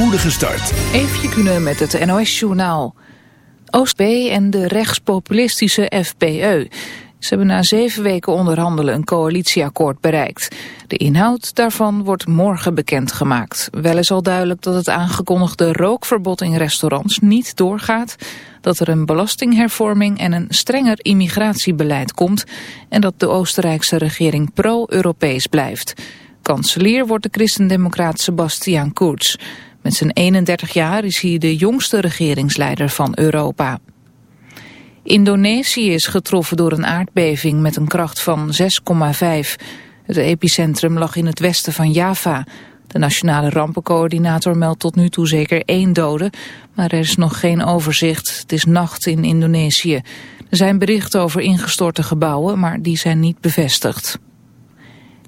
spoedige start. Kunnen met het NOS-journaal. OSP en de rechtspopulistische FPE. Ze hebben na zeven weken onderhandelen een coalitieakkoord bereikt. De inhoud daarvan wordt morgen bekendgemaakt. Wel is al duidelijk dat het aangekondigde rookverbod in restaurants niet doorgaat, dat er een belastinghervorming en een strenger immigratiebeleid komt en dat de Oostenrijkse regering pro-Europees blijft. Kanselier wordt de christendemocraat Sebastian Kurz. Met zijn 31 jaar is hij de jongste regeringsleider van Europa. Indonesië is getroffen door een aardbeving met een kracht van 6,5. Het epicentrum lag in het westen van Java. De nationale rampencoördinator meldt tot nu toe zeker één dode, maar er is nog geen overzicht. Het is nacht in Indonesië. Er zijn berichten over ingestorte gebouwen, maar die zijn niet bevestigd.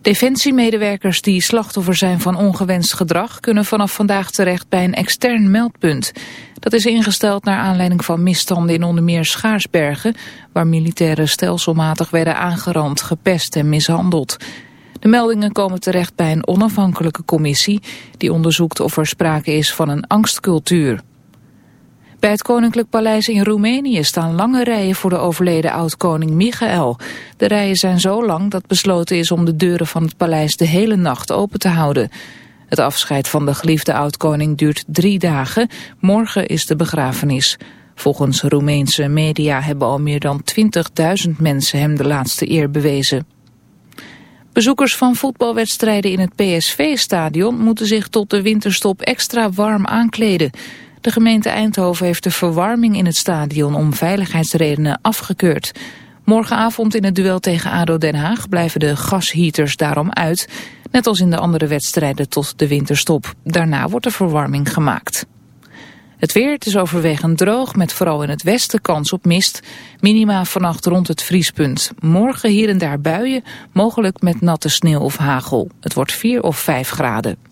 Defensiemedewerkers die slachtoffer zijn van ongewenst gedrag... kunnen vanaf vandaag terecht bij een extern meldpunt. Dat is ingesteld naar aanleiding van misstanden in onder meer Schaarsbergen... waar militairen stelselmatig werden aangerand, gepest en mishandeld. De meldingen komen terecht bij een onafhankelijke commissie... die onderzoekt of er sprake is van een angstcultuur. Bij het Koninklijk Paleis in Roemenië staan lange rijen voor de overleden oud-koning Michael. De rijen zijn zo lang dat besloten is om de deuren van het paleis de hele nacht open te houden. Het afscheid van de geliefde oud-koning duurt drie dagen. Morgen is de begrafenis. Volgens Roemeense media hebben al meer dan 20.000 mensen hem de laatste eer bewezen. Bezoekers van voetbalwedstrijden in het PSV-stadion moeten zich tot de winterstop extra warm aankleden. De gemeente Eindhoven heeft de verwarming in het stadion om veiligheidsredenen afgekeurd. Morgenavond in het duel tegen ADO Den Haag blijven de gasheaters daarom uit, net als in de andere wedstrijden tot de winterstop. Daarna wordt de verwarming gemaakt. Het weer, het is overwegend droog, met vooral in het westen kans op mist. Minima vannacht rond het vriespunt. Morgen hier en daar buien, mogelijk met natte sneeuw of hagel. Het wordt 4 of 5 graden.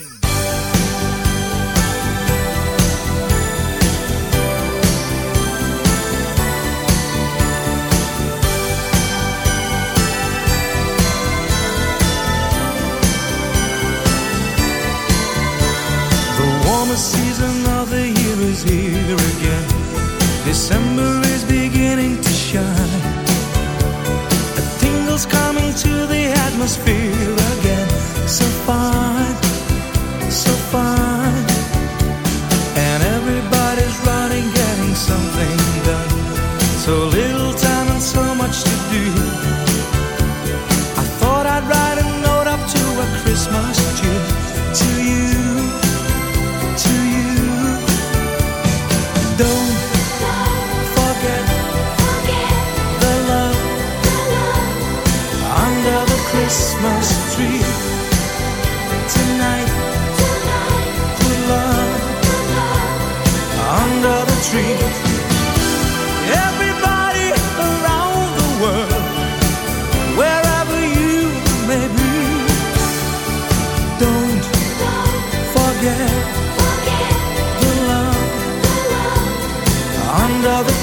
The season of the year is here again. December is beginning to shine. A tingle's coming to the atmosphere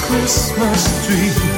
Christmas tree.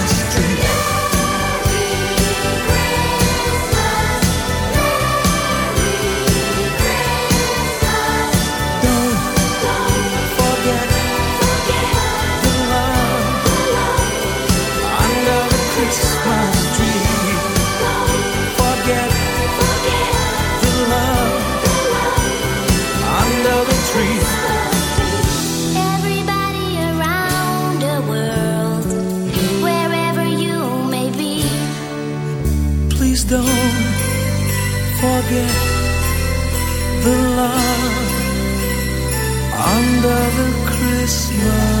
forget the love under the Christmas.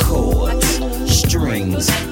chords, strings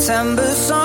September song,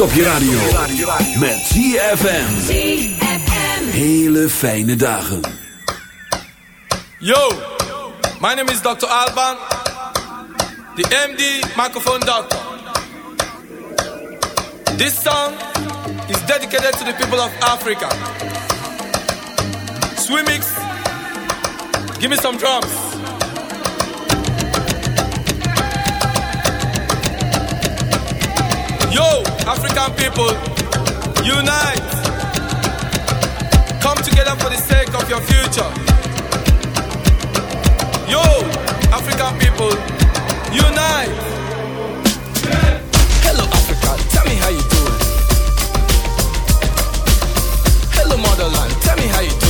op je radio. Met ZFM. Hele fijne dagen. Yo, my name is Dr. Alban. The MD microphone doctor. This song is dedicated to the people of Africa. Swimmix, give me some drums. Yo, African people, unite. Come together for the sake of your future. Yo, African people, unite. Hello, Africa, tell me how you doing. Hello, motherland, tell me how you doing.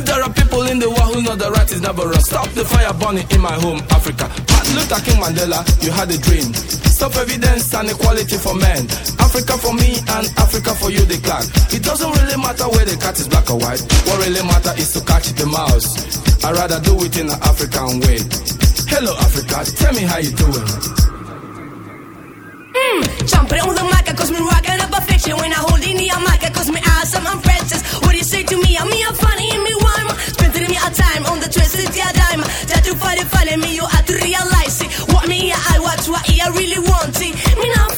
If there are people in the world who know the right is never wrong, stop the fire burning in my home, Africa. Martin Luther King Mandela, you had a dream. Stop evidence and equality for men. Africa for me and Africa for you, The clan. It doesn't really matter where the cat is black or white. What really matters is to catch the mouse. I'd rather do it in an African way. Hello, Africa, tell me how you doing. Hmm. jumping on the mic, cause me rocking up a fiction. When I hold in the mic, cause me awesome, I'm precious. What do you say to me? I mean, I'm funny, a time on the twisted yeah dime. That you find it funny me, you have to realize it. What me I watch, what I really want. Me now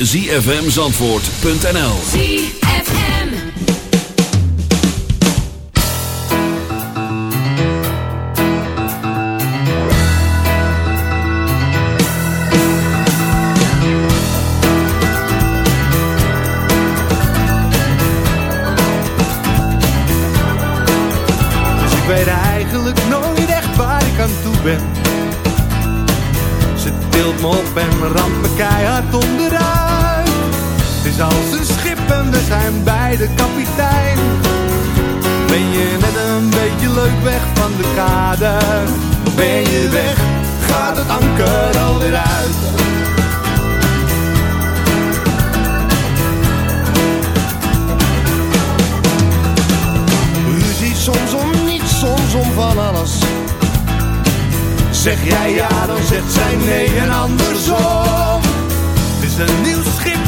www.zfmzandvoort.nl beide kapitein. Ben je net een beetje leuk weg van de kade? Ben je weg, gaat het anker alweer uit. ziet soms om niets, soms om van alles Zeg jij ja, dan zegt zij nee en andersom. Het is een nieuw schip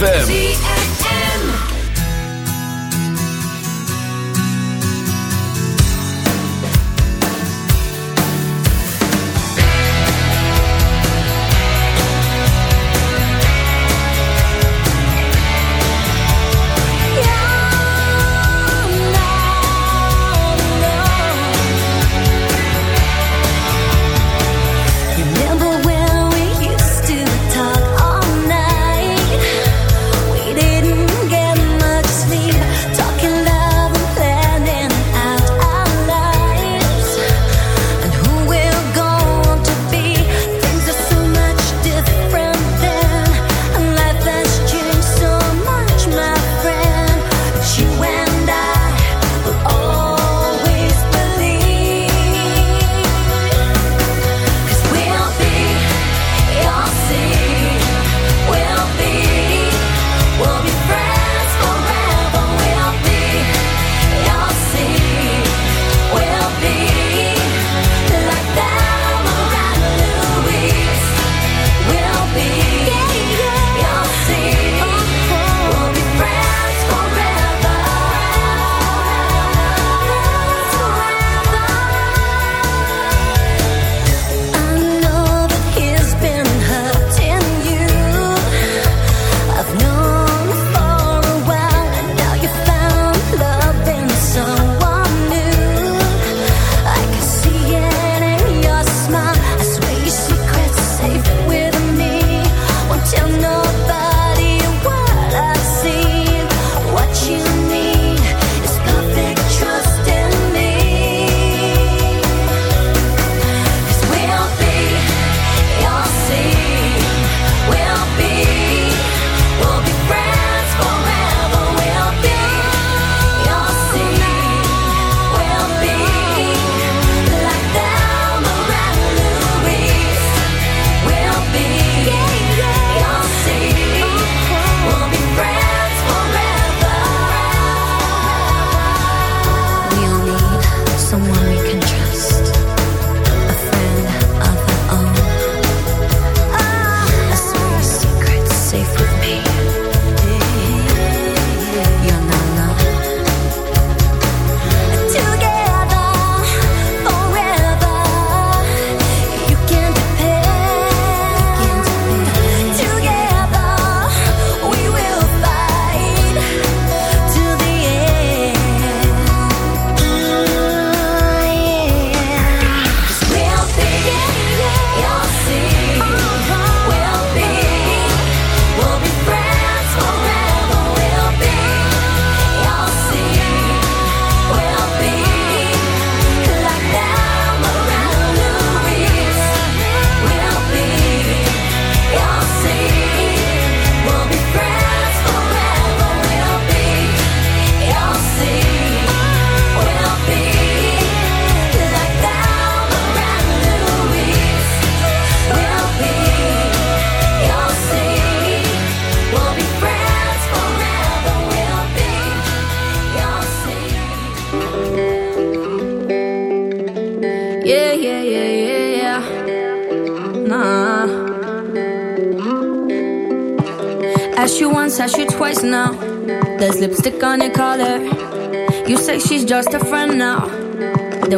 ZFM.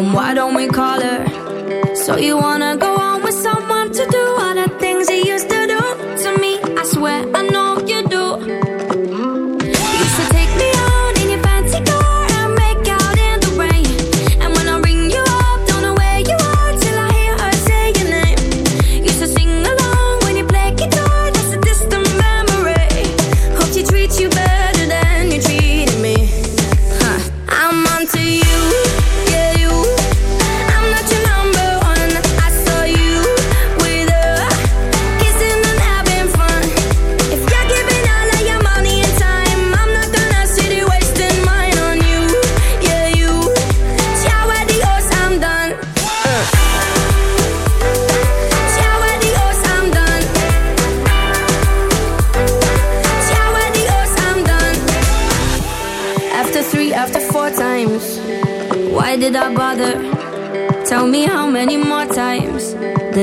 Then why don't we call her? So you wanna go on with something?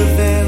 It's